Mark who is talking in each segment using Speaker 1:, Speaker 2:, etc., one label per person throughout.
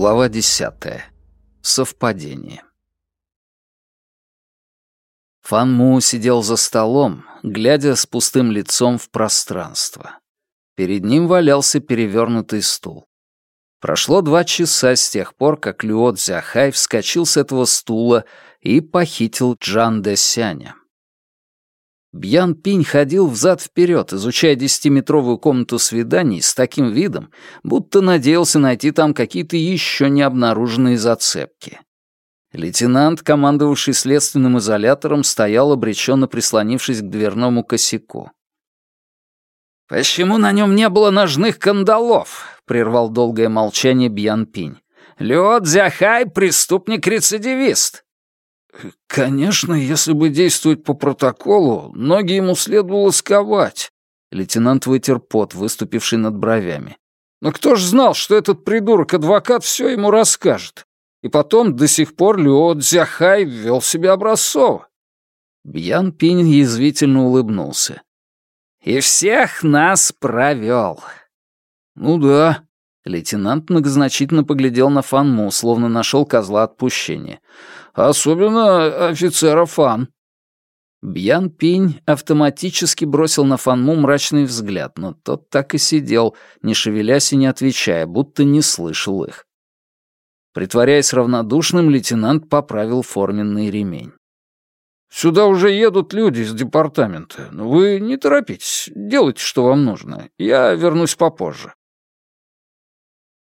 Speaker 1: Глава десятая. Совпадение. Фан Му сидел за столом, глядя с пустым лицом в пространство. Перед ним валялся перевернутый стул. Прошло два часа с тех пор, как Люо Цзяхай вскочил с этого стула и похитил Джан Де Сяня. Бьян Пинь ходил взад-вперед, изучая десятиметровую комнату свиданий с таким видом, будто надеялся найти там какие-то еще не обнаруженные зацепки. Лейтенант, командовавший следственным изолятором, стоял обреченно прислонившись к дверному косяку. «Почему на нем не было ножных кандалов?» — прервал долгое молчание Бьян Пинь. «Лё Дзяхай — преступник-рецидивист. «Конечно, если бы действовать по протоколу, ноги ему следовало сковать». Лейтенант вытер пот, выступивший над бровями. «Но кто ж знал, что этот придурок-адвокат все ему расскажет? И потом до сих пор Люо Дзяхай вел себя образцово». Бьян Пинь язвительно улыбнулся. «И всех нас провел». «Ну да». Лейтенант многозначительно поглядел на Фанму, словно нашел козла отпущения. Особенно офицера Фан». Бьян Пинь автоматически бросил на Фанму мрачный взгляд, но тот так и сидел, не шевелясь и не отвечая, будто не слышал их. Притворяясь равнодушным, лейтенант поправил форменный ремень. «Сюда уже едут люди из департамента. Вы не торопитесь, делайте, что вам нужно. Я вернусь попозже».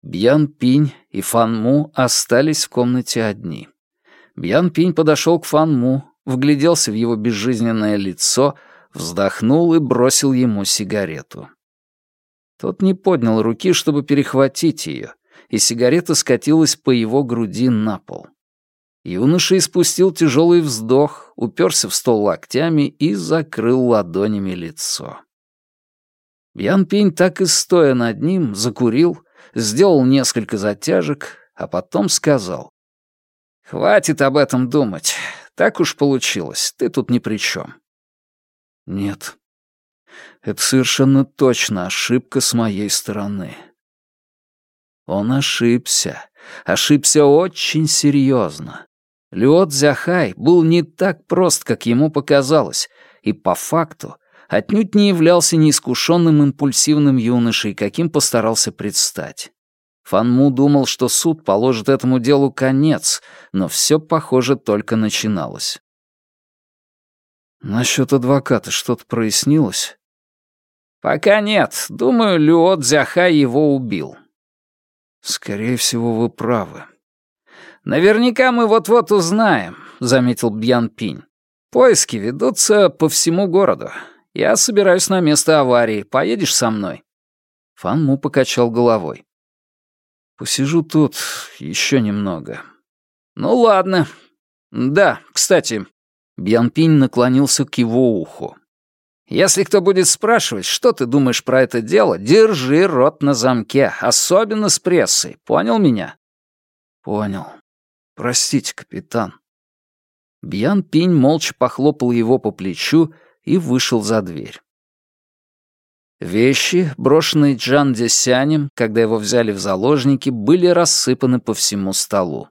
Speaker 1: Бьян Пинь и Фан Му остались в комнате одни. Бьян Пинь подошел к Фан Му, вгляделся в его безжизненное лицо, вздохнул и бросил ему сигарету. Тот не поднял руки, чтобы перехватить ее, и сигарета скатилась по его груди на пол. Юноша испустил тяжелый вздох, уперся в стол локтями и закрыл ладонями лицо. Бьян Пинь так и стоя над ним, закурил, сделал несколько затяжек, а потом сказал. «Хватит об этом думать. Так уж получилось. Ты тут ни при чем». «Нет. Это совершенно точно ошибка с моей стороны». Он ошибся. Ошибся очень серьезно. Люо Цзяхай был не так прост, как ему показалось, и по факту отнюдь не являлся неискушенным импульсивным юношей, каким постарался предстать. Фанму думал, что суд положит этому делу конец, но все, похоже, только начиналось. Насчет адвоката что-то прояснилось? Пока нет. Думаю, Люо Дзяхай его убил. Скорее всего, вы правы. Наверняка мы вот-вот узнаем, заметил Бьян Пинь. Поиски ведутся по всему городу. Я собираюсь на место аварии. Поедешь со мной? Фанму покачал головой. Посижу тут еще немного. Ну ладно. Да, кстати, Бьянпинь наклонился к его уху. Если кто будет спрашивать, что ты думаешь про это дело, держи рот на замке, особенно с прессой. Понял меня? Понял. Простите, капитан. Бьян Пинь молча похлопал его по плечу и вышел за дверь. Вещи, брошенные Джан Десянем, когда его взяли в заложники, были рассыпаны по всему столу.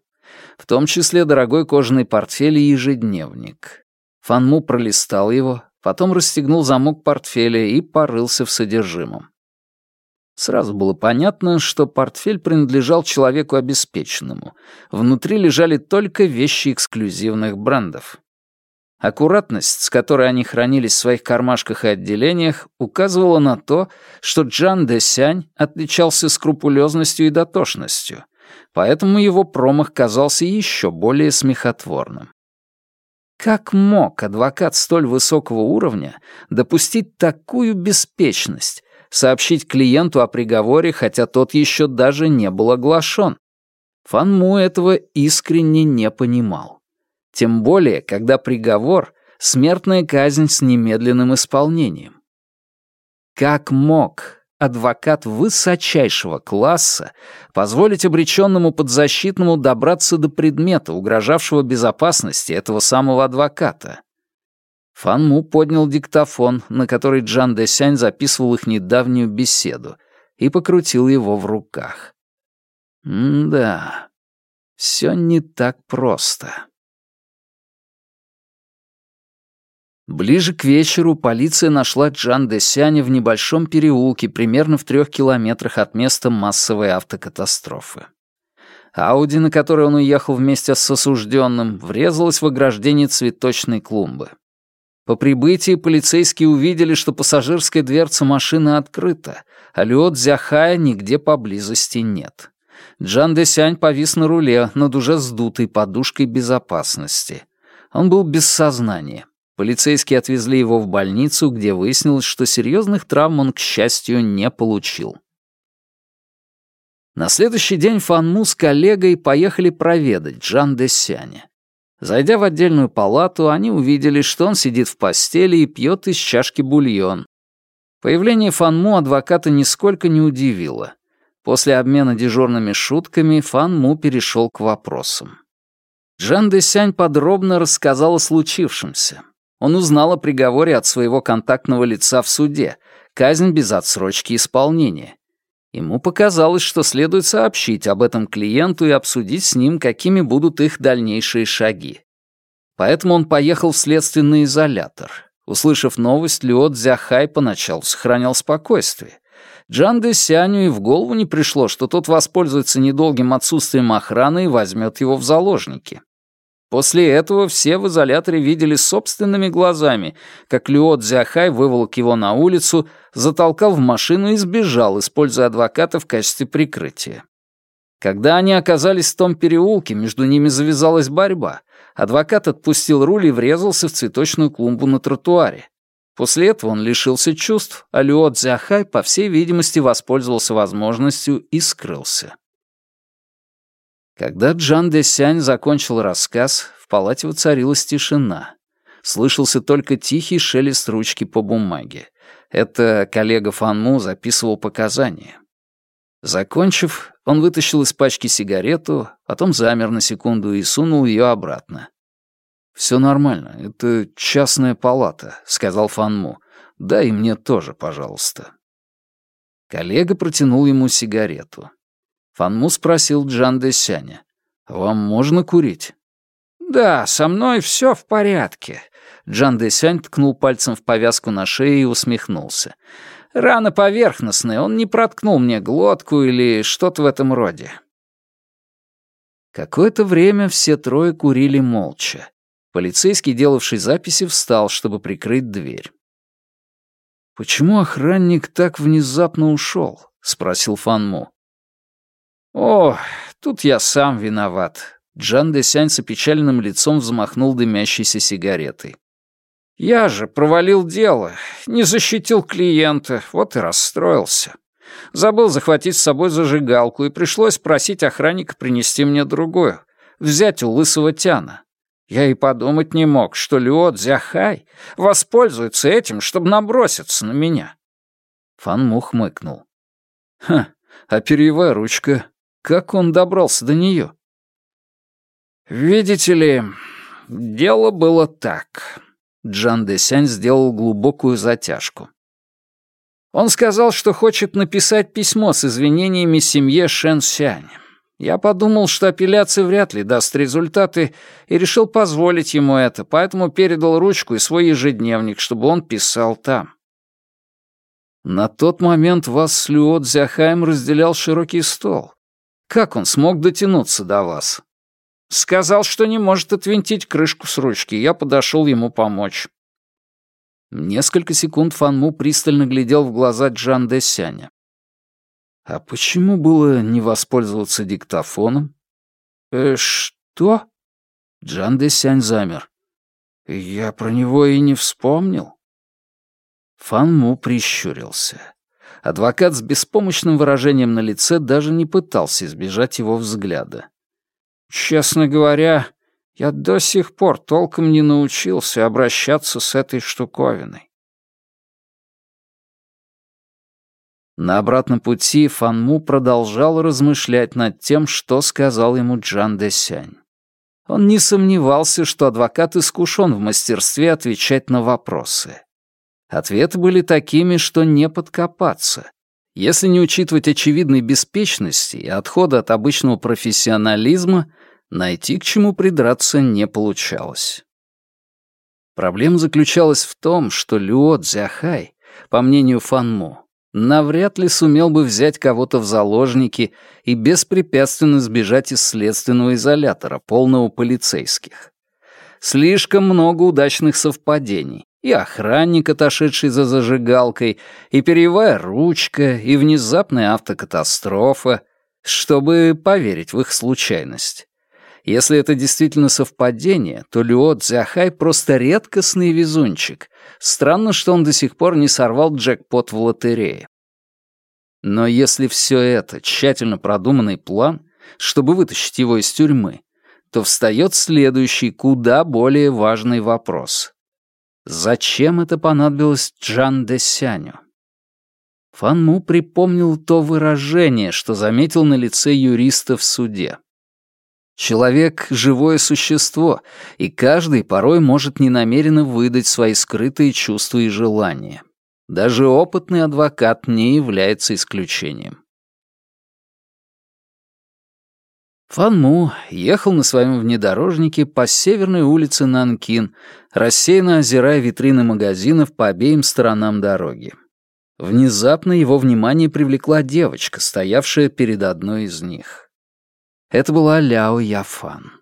Speaker 1: В том числе дорогой кожаный портфель и ежедневник. Фанму пролистал его, потом расстегнул замок портфеля и порылся в содержимом. Сразу было понятно, что портфель принадлежал человеку обеспеченному. Внутри лежали только вещи эксклюзивных брендов. Аккуратность, с которой они хранились в своих кармашках и отделениях, указывала на то, что Джан де Сянь отличался скрупулезностью и дотошностью, поэтому его промах казался еще более смехотворным. Как мог адвокат столь высокого уровня допустить такую беспечность, сообщить клиенту о приговоре, хотя тот еще даже не был оглашен? Фан Му этого искренне не понимал. Тем более, когда приговор — смертная казнь с немедленным исполнением. Как мог адвокат высочайшего класса позволить обреченному подзащитному добраться до предмета, угрожавшего безопасности этого самого адвоката? Фан Му поднял диктофон, на который Джан Дэсянь записывал их недавнюю беседу, и покрутил его в руках. М-да, все не так просто. Ближе к вечеру полиция нашла Джан Десяня в небольшом переулке примерно в трех километрах от места массовой автокатастрофы. Ауди, на которой он уехал вместе с осужденным, врезалась в ограждение цветочной клумбы. По прибытии полицейские увидели, что пассажирская дверца машины открыта, а Люот Зяхая нигде поблизости нет. Джан Десянь повис на руле над уже сдутой подушкой безопасности. Он был без сознания. Полицейские отвезли его в больницу, где выяснилось, что серьезных травм он, к счастью, не получил. На следующий день Фанму с коллегой поехали проведать Джан Десяня. Зайдя в отдельную палату, они увидели, что он сидит в постели и пьет из чашки бульон. Появление Фанму адвоката нисколько не удивило. После обмена дежурными шутками Фанму перешел к вопросам. Джан Десянь подробно рассказал о случившемся. Он узнал о приговоре от своего контактного лица в суде, казнь без отсрочки исполнения. Ему показалось, что следует сообщить об этом клиенту и обсудить с ним, какими будут их дальнейшие шаги. Поэтому он поехал в следственный изолятор. Услышав новость, Люо Цзяхай поначалу сохранял спокойствие. Джан Де Сяню и в голову не пришло, что тот воспользуется недолгим отсутствием охраны и возьмет его в заложники. После этого все в изоляторе видели собственными глазами, как Люот Зяхай выволок его на улицу, затолкал в машину и сбежал, используя адвоката в качестве прикрытия. Когда они оказались в том переулке, между ними завязалась борьба. Адвокат отпустил руль и врезался в цветочную клумбу на тротуаре. После этого он лишился чувств, а Люот Зяхай, по всей видимости, воспользовался возможностью и скрылся. Когда Джан Десянь закончил рассказ, в палате воцарилась тишина. Слышался только тихий шелест ручки по бумаге. Это коллега Фанму записывал показания. Закончив, он вытащил из пачки сигарету, потом замер на секунду и сунул ее обратно. «Все нормально, это частная палата», — сказал Фанму. «Дай мне тоже, пожалуйста». Коллега протянул ему сигарету. Фанму спросил Джан Десяня. «Вам можно курить?» «Да, со мной все в порядке». Джан Десянь ткнул пальцем в повязку на шее и усмехнулся. «Рана поверхностная, он не проткнул мне глотку или что-то в этом роде». Какое-то время все трое курили молча. Полицейский, делавший записи, встал, чтобы прикрыть дверь. «Почему охранник так внезапно ушел?» — спросил Фанму. «О, тут я сам виноват». Джан Десянь с опечаленным лицом взмахнул дымящейся сигаретой. «Я же провалил дело, не защитил клиента, вот и расстроился. Забыл захватить с собой зажигалку, и пришлось просить охранника принести мне другую, взять у лысого тяна. Я и подумать не мог, что Люо Дзяхай воспользуется этим, чтобы наброситься на меня». Фан Му хмыкнул. «Ха, а перьевая ручка как он добрался до нее? «Видите ли, дело было так». Джан Десянь сделал глубокую затяжку. Он сказал, что хочет написать письмо с извинениями семье Шэн Сянь. Я подумал, что апелляция вряд ли даст результаты, и решил позволить ему это, поэтому передал ручку и свой ежедневник, чтобы он писал там. На тот момент вас с Люо Дзяхаем разделял широкий стол. Как он смог дотянуться до вас? Сказал, что не может отвинтить крышку с ручки. Я подошел ему помочь. Несколько секунд Фанму пристально глядел в глаза Джан Десяня. А почему было не воспользоваться диктофоном? Э, что? Джан Десянь замер. Я про него и не вспомнил. Фанму прищурился. Адвокат с беспомощным выражением на лице даже не пытался избежать его взгляда. «Честно говоря, я до сих пор толком не научился обращаться с этой штуковиной». На обратном пути Фанму продолжал размышлять над тем, что сказал ему Джан Десянь. Он не сомневался, что адвокат искушен в мастерстве отвечать на вопросы. Ответы были такими, что не подкопаться. Если не учитывать очевидной беспечности и отхода от обычного профессионализма, найти к чему придраться не получалось. Проблема заключалась в том, что Люо Цзяхай, по мнению Фанму, навряд ли сумел бы взять кого-то в заложники и беспрепятственно сбежать из следственного изолятора, полного полицейских. Слишком много удачных совпадений. И охранник, отошедший за зажигалкой, и перьевая ручка, и внезапная автокатастрофа, чтобы поверить в их случайность. Если это действительно совпадение, то Люо Цзяхай просто редкостный везунчик. Странно, что он до сих пор не сорвал джекпот в лотерее. Но если все это тщательно продуманный план, чтобы вытащить его из тюрьмы, то встает следующий, куда более важный вопрос. Зачем это понадобилось Джан Десяню? Фан Му припомнил то выражение, что заметил на лице юриста в суде. Человек — живое существо, и каждый порой может ненамеренно выдать свои скрытые чувства и желания. Даже опытный адвокат не является исключением. Фан Му ехал на своем внедорожнике по северной улице Нанкин, рассеянно озирая витрины магазинов по обеим сторонам дороги. Внезапно его внимание привлекла девочка, стоявшая перед одной из них. Это была Ляо Яфан.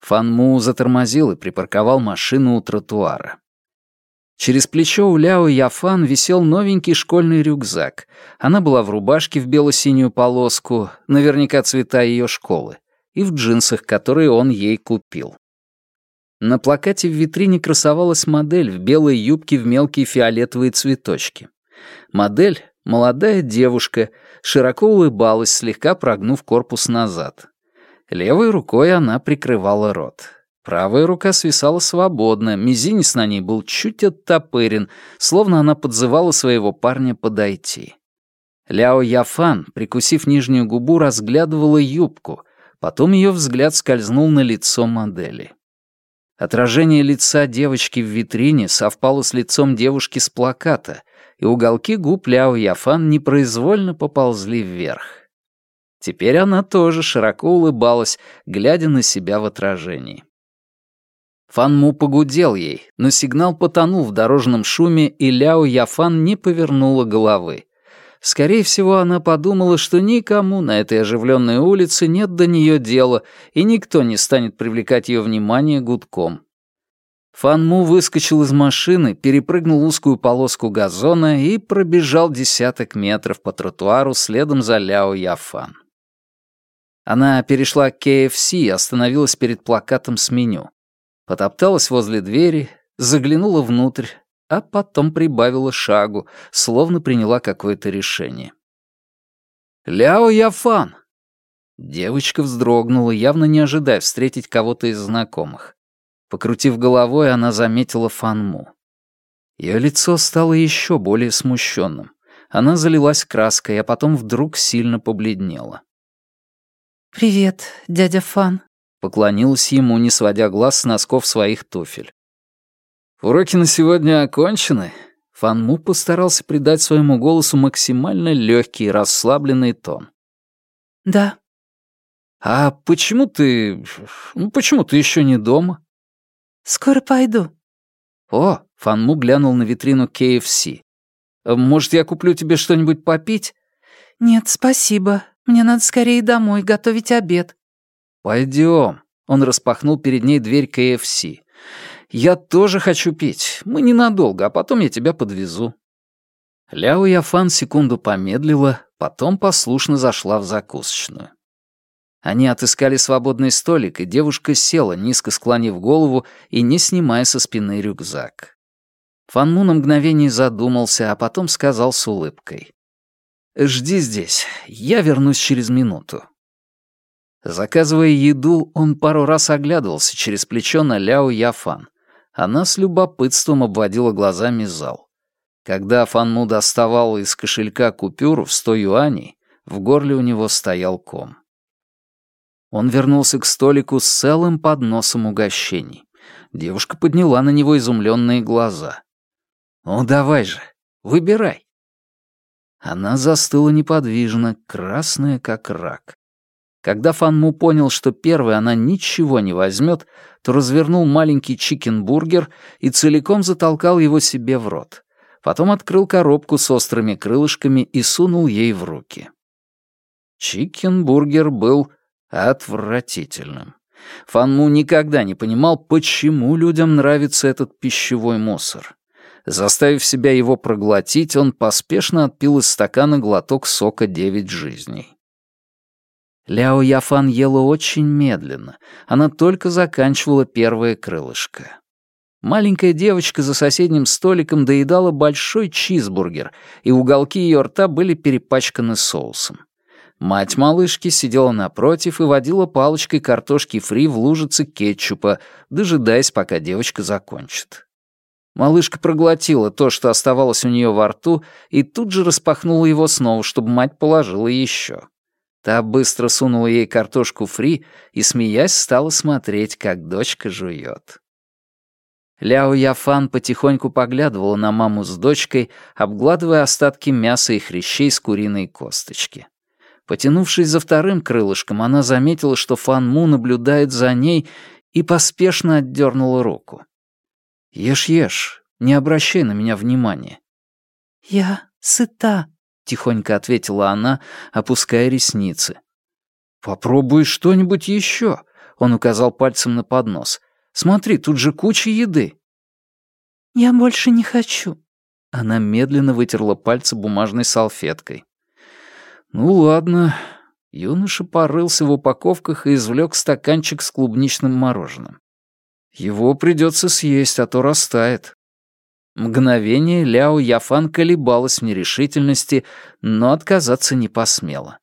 Speaker 1: Фан Му затормозил и припарковал машину у тротуара. Через плечо у Ляо Яфан висел новенький школьный рюкзак. Она была в рубашке в бело-синюю полоску, наверняка цвета ее школы, и в джинсах, которые он ей купил. На плакате в витрине красовалась модель в белой юбке в мелкие фиолетовые цветочки. Модель, молодая девушка, широко улыбалась, слегка прогнув корпус назад. Левой рукой она прикрывала рот. Правая рука свисала свободно, мизинец на ней был чуть оттопырен, словно она подзывала своего парня подойти. Ляо Яфан, прикусив нижнюю губу, разглядывала юбку, потом ее взгляд скользнул на лицо модели. Отражение лица девочки в витрине совпало с лицом девушки с плаката, и уголки губ Ляо Яфан непроизвольно поползли вверх. Теперь она тоже широко улыбалась, глядя на себя в отражении. Фан погудел ей, но сигнал потонул в дорожном шуме, и Ляо Яфан не повернула головы. Скорее всего, она подумала, что никому на этой оживленной улице нет до нее дела, и никто не станет привлекать ее внимание гудком. Фан Му выскочил из машины, перепрыгнул узкую полоску газона и пробежал десяток метров по тротуару следом за Ляо Яфан. Она перешла к KFC и остановилась перед плакатом с меню. Потопталась возле двери, заглянула внутрь, а потом прибавила шагу, словно приняла какое-то решение. «Ляо Яфан!» Девочка вздрогнула, явно не ожидая встретить кого-то из знакомых. Покрутив головой, она заметила Фанму. Ее лицо стало еще более смущенным. Она залилась краской, а потом вдруг сильно побледнела.
Speaker 2: «Привет, дядя Фан», — поклонилась ему, не сводя глаз с носков своих туфель.
Speaker 1: «Уроки на сегодня окончены?» Фан Му постарался придать своему голосу максимально легкий расслабленный тон.
Speaker 2: «Да».
Speaker 1: «А почему ты... Ну, почему ты еще не дома?»
Speaker 2: «Скоро пойду».
Speaker 1: «О!» — Фан Му глянул на витрину KFC. «Может, я куплю тебе что-нибудь попить?»
Speaker 2: «Нет, спасибо. Мне надо скорее домой готовить обед».
Speaker 1: «Пойдем». Он распахнул перед ней дверь КФС. «Я тоже хочу пить. Мы ненадолго, а потом я тебя подвезу». Ляо Яфан секунду помедлила, потом послушно зашла в закусочную. Они отыскали свободный столик, и девушка села, низко склонив голову и не снимая со спины рюкзак. Фанму на мгновение задумался, а потом сказал с улыбкой. «Жди здесь, я вернусь через минуту». Заказывая еду, он пару раз оглядывался через плечо на Ляо Яфан. Она с любопытством обводила глазами зал. Когда Фанму доставал из кошелька купюру в сто юаней, в горле у него стоял ком. Он вернулся к столику с целым подносом угощений. Девушка подняла на него изумленные глаза. «Ну давай же, выбирай». Она застыла неподвижно, красная как рак. Когда Фанму понял, что первой она ничего не возьмет, то развернул маленький чикенбургер и целиком затолкал его себе в рот. Потом открыл коробку с острыми крылышками и сунул ей в руки. Чикенбургер был отвратительным. Фанму никогда не понимал, почему людям нравится этот пищевой мусор. Заставив себя его проглотить, он поспешно отпил из стакана глоток сока «Девять жизней». Ляо Яфан ела очень медленно. Она только заканчивала первое крылышко. Маленькая девочка за соседним столиком доедала большой чизбургер, и уголки ее рта были перепачканы соусом. Мать малышки сидела напротив и водила палочкой картошки фри в лужице кетчупа, дожидаясь, пока девочка закончит. Малышка проглотила то, что оставалось у нее во рту, и тут же распахнула его снова, чтобы мать положила еще. Та быстро сунула ей картошку фри и, смеясь, стала смотреть, как дочка жует. Ляо Яфан потихоньку поглядывала на маму с дочкой, обгладывая остатки мяса и хрящей с куриной косточки. Потянувшись за вторым крылышком, она заметила, что Фан Му наблюдает за ней и поспешно отдернула руку. «Ешь, ешь, не обращай на меня внимания».
Speaker 2: «Я сыта»,
Speaker 1: тихонько ответила она, опуская ресницы. «Попробуй что-нибудь еще», — он указал пальцем на поднос. «Смотри, тут же куча еды».
Speaker 2: «Я больше не хочу».
Speaker 1: Она медленно вытерла пальцы бумажной салфеткой. «Ну ладно». Юноша порылся в упаковках и извлек стаканчик с клубничным мороженым. «Его придется съесть, а то растает». Мгновение Ляо Яфан колебалась в нерешительности, но отказаться не посмела.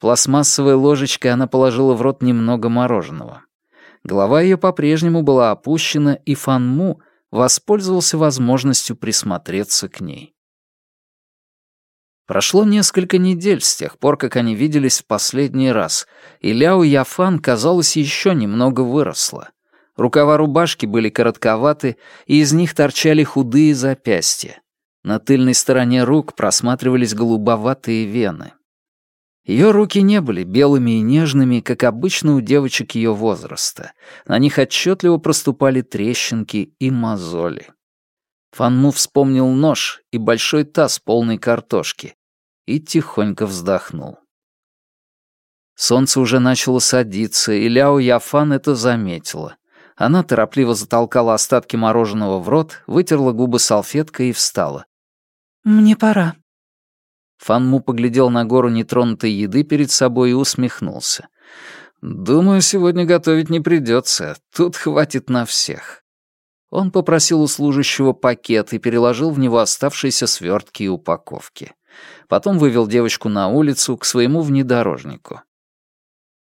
Speaker 1: Пластмассовой ложечкой она положила в рот немного мороженого. Голова ее по-прежнему была опущена, и Фан Му воспользовался возможностью присмотреться к ней. Прошло несколько недель с тех пор, как они виделись в последний раз, и Ляо Яфан, казалось, еще немного выросла. Рукава рубашки были коротковаты, и из них торчали худые запястья. На тыльной стороне рук просматривались голубоватые вены. Ее руки не были белыми и нежными, как обычно у девочек ее возраста. На них отчетливо проступали трещинки и мозоли. Фанму вспомнил нож и большой таз полной картошки и тихонько вздохнул. Солнце уже начало садиться, и Ляо Яфан это заметила. Она торопливо затолкала остатки мороженого в рот, вытерла губы салфеткой и встала.
Speaker 2: «Мне пора».
Speaker 1: Фанму поглядел на гору нетронутой еды перед собой и усмехнулся. «Думаю, сегодня готовить не придется. Тут хватит на всех». Он попросил у служащего пакет и переложил в него оставшиеся свертки и упаковки. Потом вывел девочку на улицу к своему внедорожнику.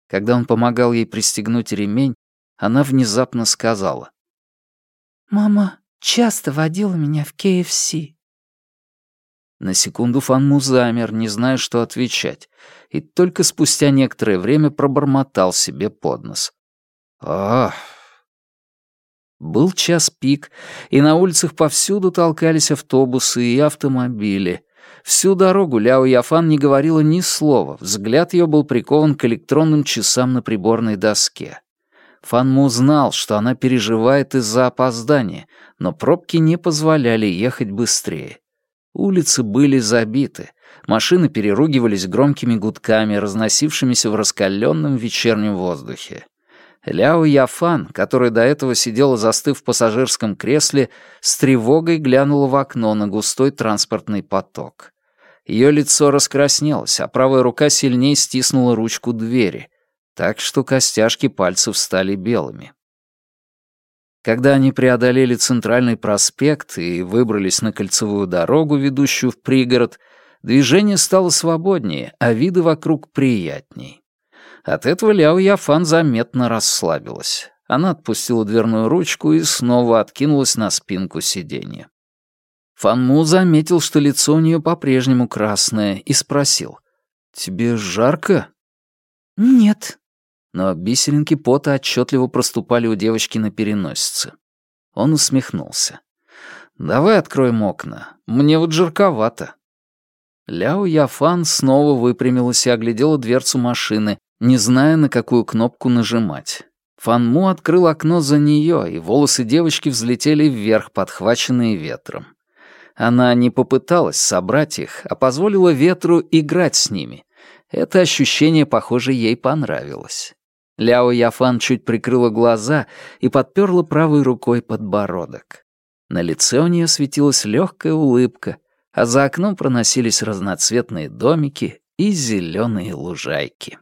Speaker 1: Когда он помогал ей пристегнуть ремень, она внезапно сказала.
Speaker 2: «Мама часто водила меня в КФС».
Speaker 1: На секунду Фанму замер, не зная, что отвечать, и только спустя некоторое время пробормотал себе под нос. «Ах!» Был час пик, и на улицах повсюду толкались автобусы и автомобили. Всю дорогу Ляо Яфан не говорила ни слова, взгляд ее был прикован к электронным часам на приборной доске. Фанму знал, что она переживает из-за опоздания, но пробки не позволяли ехать быстрее. Улицы были забиты, машины переругивались громкими гудками, разносившимися в раскаленном вечернем воздухе. Ляо Яфан, которая до этого сидела застыв в пассажирском кресле, с тревогой глянула в окно на густой транспортный поток. Ее лицо раскраснелось, а правая рука сильнее стиснула ручку двери так что костяшки пальцев стали белыми. Когда они преодолели центральный проспект и выбрались на кольцевую дорогу, ведущую в пригород, движение стало свободнее, а виды вокруг приятней. От этого Ляо Яфан заметно расслабилась. Она отпустила дверную ручку и снова откинулась на спинку сиденья. Фанму заметил, что лицо у нее по-прежнему красное, и спросил. «Тебе жарко?»
Speaker 2: «Нет»,
Speaker 1: но бисеринки пота отчетливо проступали у девочки на переносице. Он усмехнулся. «Давай откроем окна. Мне вот жарковато». Ляо Яфан снова выпрямилась и оглядела дверцу машины, не зная, на какую кнопку нажимать. Фанму открыл окно за нее, и волосы девочки взлетели вверх, подхваченные ветром. Она не попыталась собрать их, а позволила ветру играть с ними. Это ощущение, похоже, ей понравилось. Ляо Яфан чуть прикрыла глаза и подперла правой рукой подбородок. На лице у нее светилась легкая улыбка, а за окном проносились разноцветные домики и зеленые лужайки.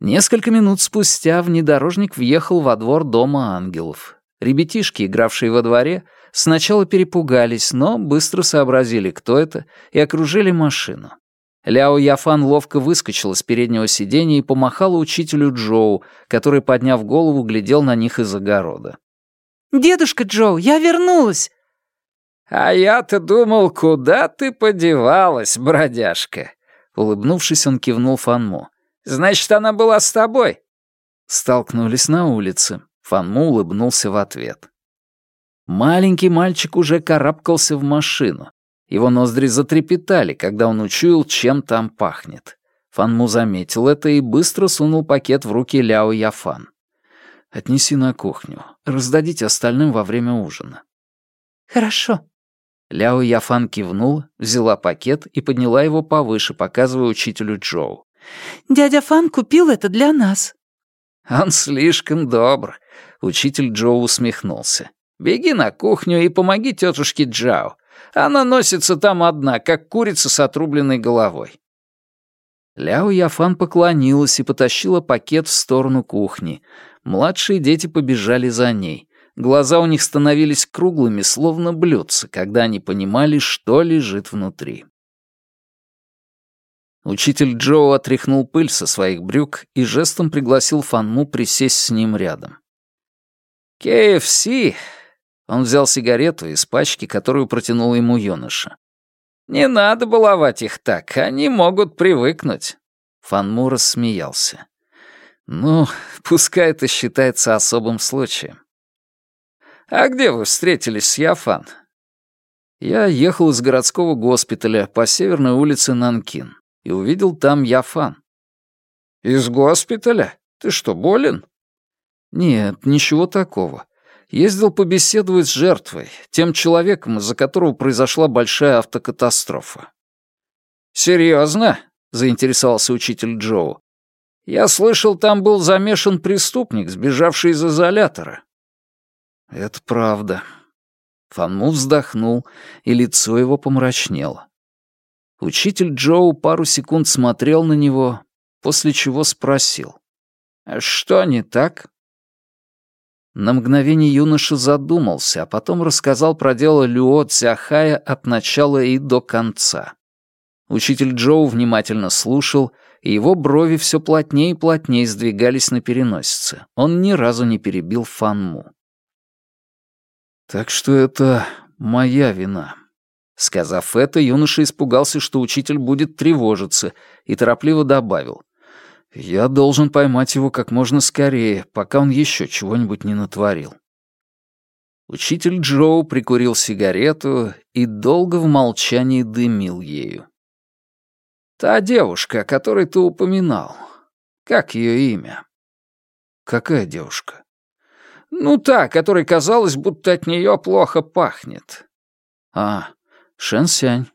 Speaker 1: Несколько минут спустя внедорожник въехал во двор Дома ангелов. Ребятишки, игравшие во дворе, сначала перепугались, но быстро сообразили, кто это, и окружили машину. Ляо Яфан ловко выскочила с переднего сиденья и помахала учителю Джоу, который, подняв голову, глядел на них из огорода.
Speaker 2: «Дедушка Джоу, я вернулась!»
Speaker 1: «А я-то думал, куда ты подевалась, бродяжка?» Улыбнувшись, он кивнул Фанму. «Значит, она была с тобой?» Столкнулись на улице. Фанму улыбнулся в ответ. Маленький мальчик уже карабкался в машину. Его ноздри затрепетали, когда он учуял, чем там пахнет. Фанму заметил это и быстро сунул пакет в руки Ляо Яфан. «Отнеси на кухню. Раздадите остальным во время ужина».
Speaker 2: «Хорошо»,
Speaker 1: Ляо Яфан кивнула, взяла пакет и подняла его повыше, показывая учителю Джоу.
Speaker 2: «Дядя Фан купил это для нас».
Speaker 1: «Он слишком добр», — учитель Джоу усмехнулся. «Беги на кухню и помоги тетушке Джао. Она носится там одна, как курица с отрубленной головой». Ляо Яфан поклонилась и потащила пакет в сторону кухни. Младшие дети побежали за ней. Глаза у них становились круглыми, словно блюдца, когда они понимали, что лежит внутри. Учитель Джоу отряхнул пыль со своих брюк и жестом пригласил Фанму присесть с ним рядом. «КФС!» Он взял сигарету из пачки, которую протянул ему юноша. «Не надо баловать их так, они могут привыкнуть». Фанму рассмеялся. «Ну, пускай это считается особым случаем. «А где вы встретились с Яфан?» Я ехал из городского госпиталя по северной улице Нанкин и увидел там Яфан. «Из госпиталя? Ты что, болен?» «Нет, ничего такого. Ездил побеседовать с жертвой, тем человеком, из-за которого произошла большая автокатастрофа». «Серьезно?» — заинтересовался учитель Джоу. «Я слышал, там был замешан преступник, сбежавший из изолятора. Это правда. Фанму вздохнул, и лицо его помрачнело. Учитель Джоу пару секунд смотрел на него, после чего спросил. «А «Что не так?» На мгновение юноша задумался, а потом рассказал про дело Люо Цяхая от начала и до конца. Учитель Джоу внимательно слушал, и его брови все плотнее и плотнее сдвигались на переносице. Он ни разу не перебил Фанму. Так что это моя вина. Сказав это, юноша испугался, что учитель будет тревожиться, и торопливо добавил. «Я должен поймать его как можно скорее, пока он еще чего-нибудь не натворил». Учитель Джоу прикурил сигарету и долго в молчании дымил ею. «Та девушка, о которой ты упоминал, как ее имя?» «Какая девушка?» Ну, та, которой казалось, будто от нее плохо пахнет. А, Шэнсянь.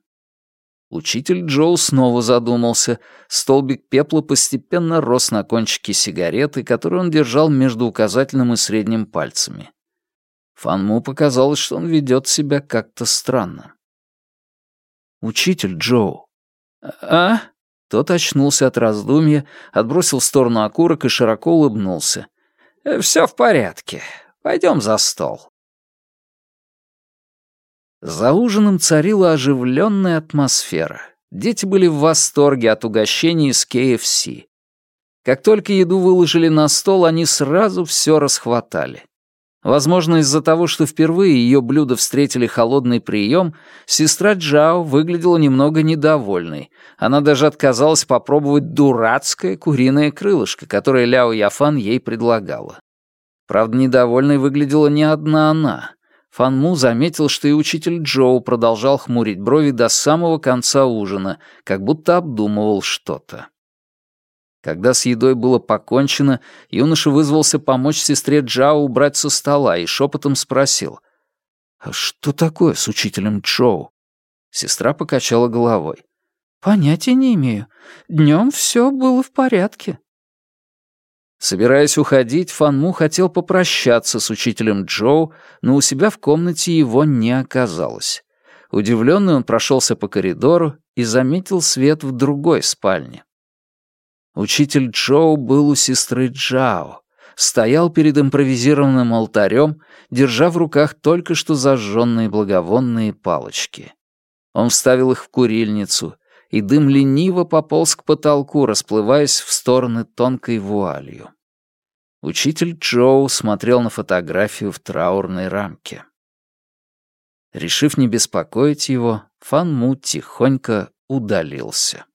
Speaker 1: Учитель Джоу снова задумался. Столбик пепла постепенно рос на кончике сигареты, которую он держал между указательным и средним пальцами. Фанму показалось, что он ведет себя как-то странно. «Учитель Джоу». «А?» Тот очнулся от раздумья, отбросил в сторону окурок и широко улыбнулся. Э, «Все в порядке. Пойдем за стол». За ужином царила оживленная атмосфера. Дети были в восторге от угощений из KFC. Как только еду выложили на стол, они сразу все расхватали. Возможно, из-за того, что впервые ее блюдо встретили холодный прием, сестра Джао выглядела немного недовольной. Она даже отказалась попробовать дурацкое куриное крылышко, которое Ляо Яфан ей предлагала. Правда, недовольной выглядела не одна она. Фан Му заметил, что и учитель Джоу продолжал хмурить брови до самого конца ужина, как будто обдумывал что-то. Когда с едой было покончено, юноша вызвался помочь сестре Джао убрать со стола и шепотом спросил. «А что такое с учителем Джоу?» Сестра покачала головой. «Понятия не имею. Днем все было в порядке». Собираясь уходить, Фанму хотел попрощаться с учителем Джоу, но у себя в комнате его не оказалось. Удивленный он прошелся по коридору и заметил свет в другой спальне. Учитель Джоу был у сестры Джао, стоял перед импровизированным алтарем, держа в руках только что зажженные благовонные палочки. Он вставил их в курильницу, и дым лениво пополз к потолку, расплываясь в стороны тонкой вуалью. Учитель Джоу смотрел на фотографию в траурной рамке. Решив не беспокоить его, Фан Му тихонько удалился.